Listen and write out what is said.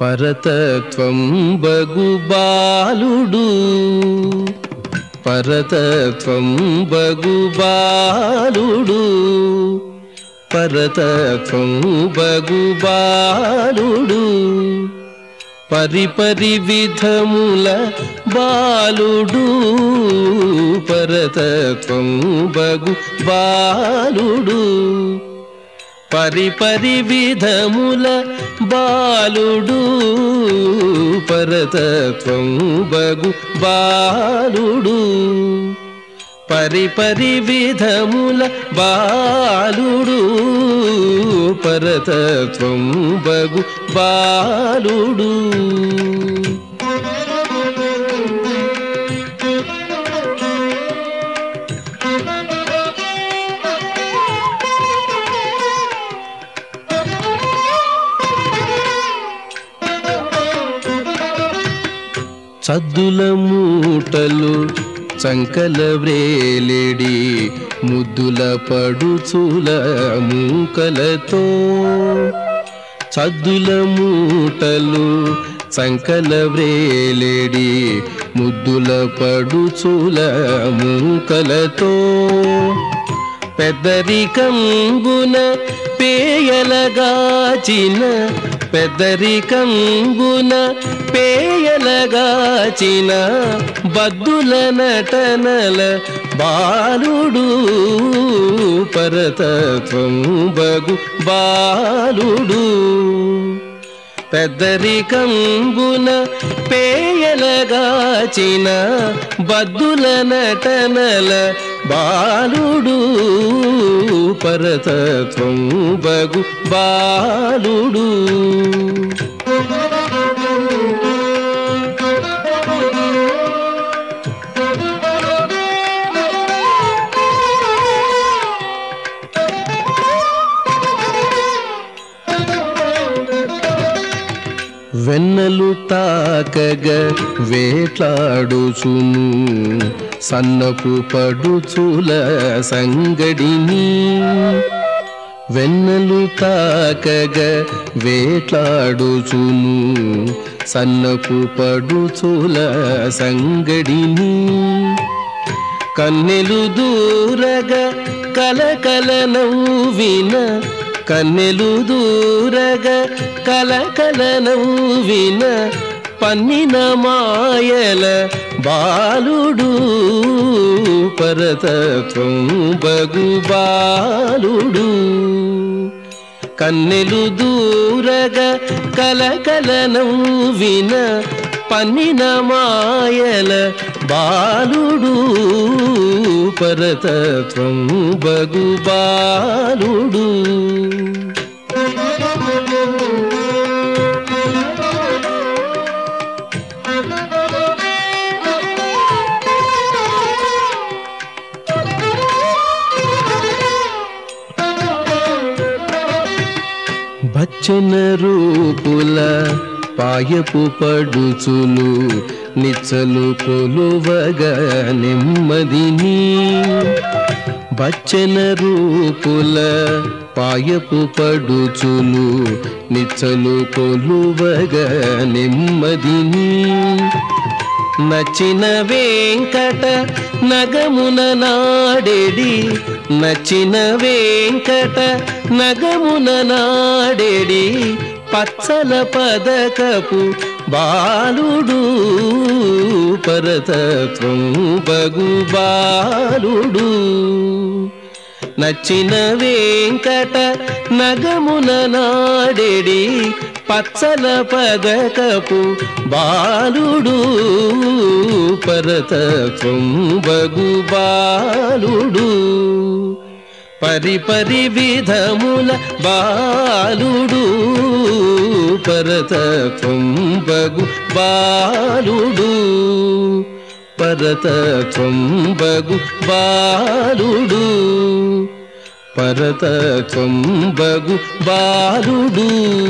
పరతత్వం బగుబాలుడు పరతత్వం బగుబాలుడు పరతత్వం బగుబాలుడు పరిపరి విధముల బాలుడు. పరతత్వం బగు బాలుడు. పరిపరి విధముల బాలుడు పరతత్వం బగు బాలుడు. పరిపరి విధముల బాలుడు పరతత్వం బగు బాలుడు. చద్దుల మూటలు చంకల వ్రేలిడి ముద్దుల పడుచుల మూకలతో. చద్దుల మూటలు చంకల వ్రేలిడి ముద్దుల పడుచుల మూకలతో. పెద్దరికంబున పేయలగాచిన పెద్దరికంబున పేయలగాచిన బద్దుల నటనల బాలుడు పరతత్వం బగు బాలుడు. పెద్దరికంబున పేయలగాచిన బద్దుల నటనల బాలుడు పరతత్వం బగు బాలుడు. వెన్నలు తాకగ వేట్లాడుచును. సన్నపు పడుచుల సంగడిని వెన్నలు తాకగ వేట్లాడుచును. సన్నపు పడుచుల సంగడిని కన్నెలు దూరగ కలకల నవ్విన కన్నెలు దూరగ కలకల నవ్విన పన్నిన మాయల బాలుడు పరతత్వం బగు బాలుడు. కన్నెలు దూరగ కలకల నవ్విన పన్నిన మాయల బాలుడు పరతత్వం బగు బాలుడు. బచ్చన రూపుల పాయపు పడుచులు నిచ్చలు కొలువగా నెమ్మదిని బచ్చన రూపుల పాయపు పడుచులు నిచ్చలు కొలువగా నెమ్మదిని నచిన వెంకట నగమున నాడెడి నచిన వెంకట నగమున నాడెడి పచ్చల పదకపు బాలుడు పరతత్వం బగు బాలుడు. నచ్చిన వెంకట నగమున నాడెడి పచ్చల పదకపు బాలుడు పరతత్వం బగు బాలుడు. పరిపరి విధముల బాలుడు పరత బగు బాలుడు. పరత బగు బాలుడు. పరత బగు బాలుడు.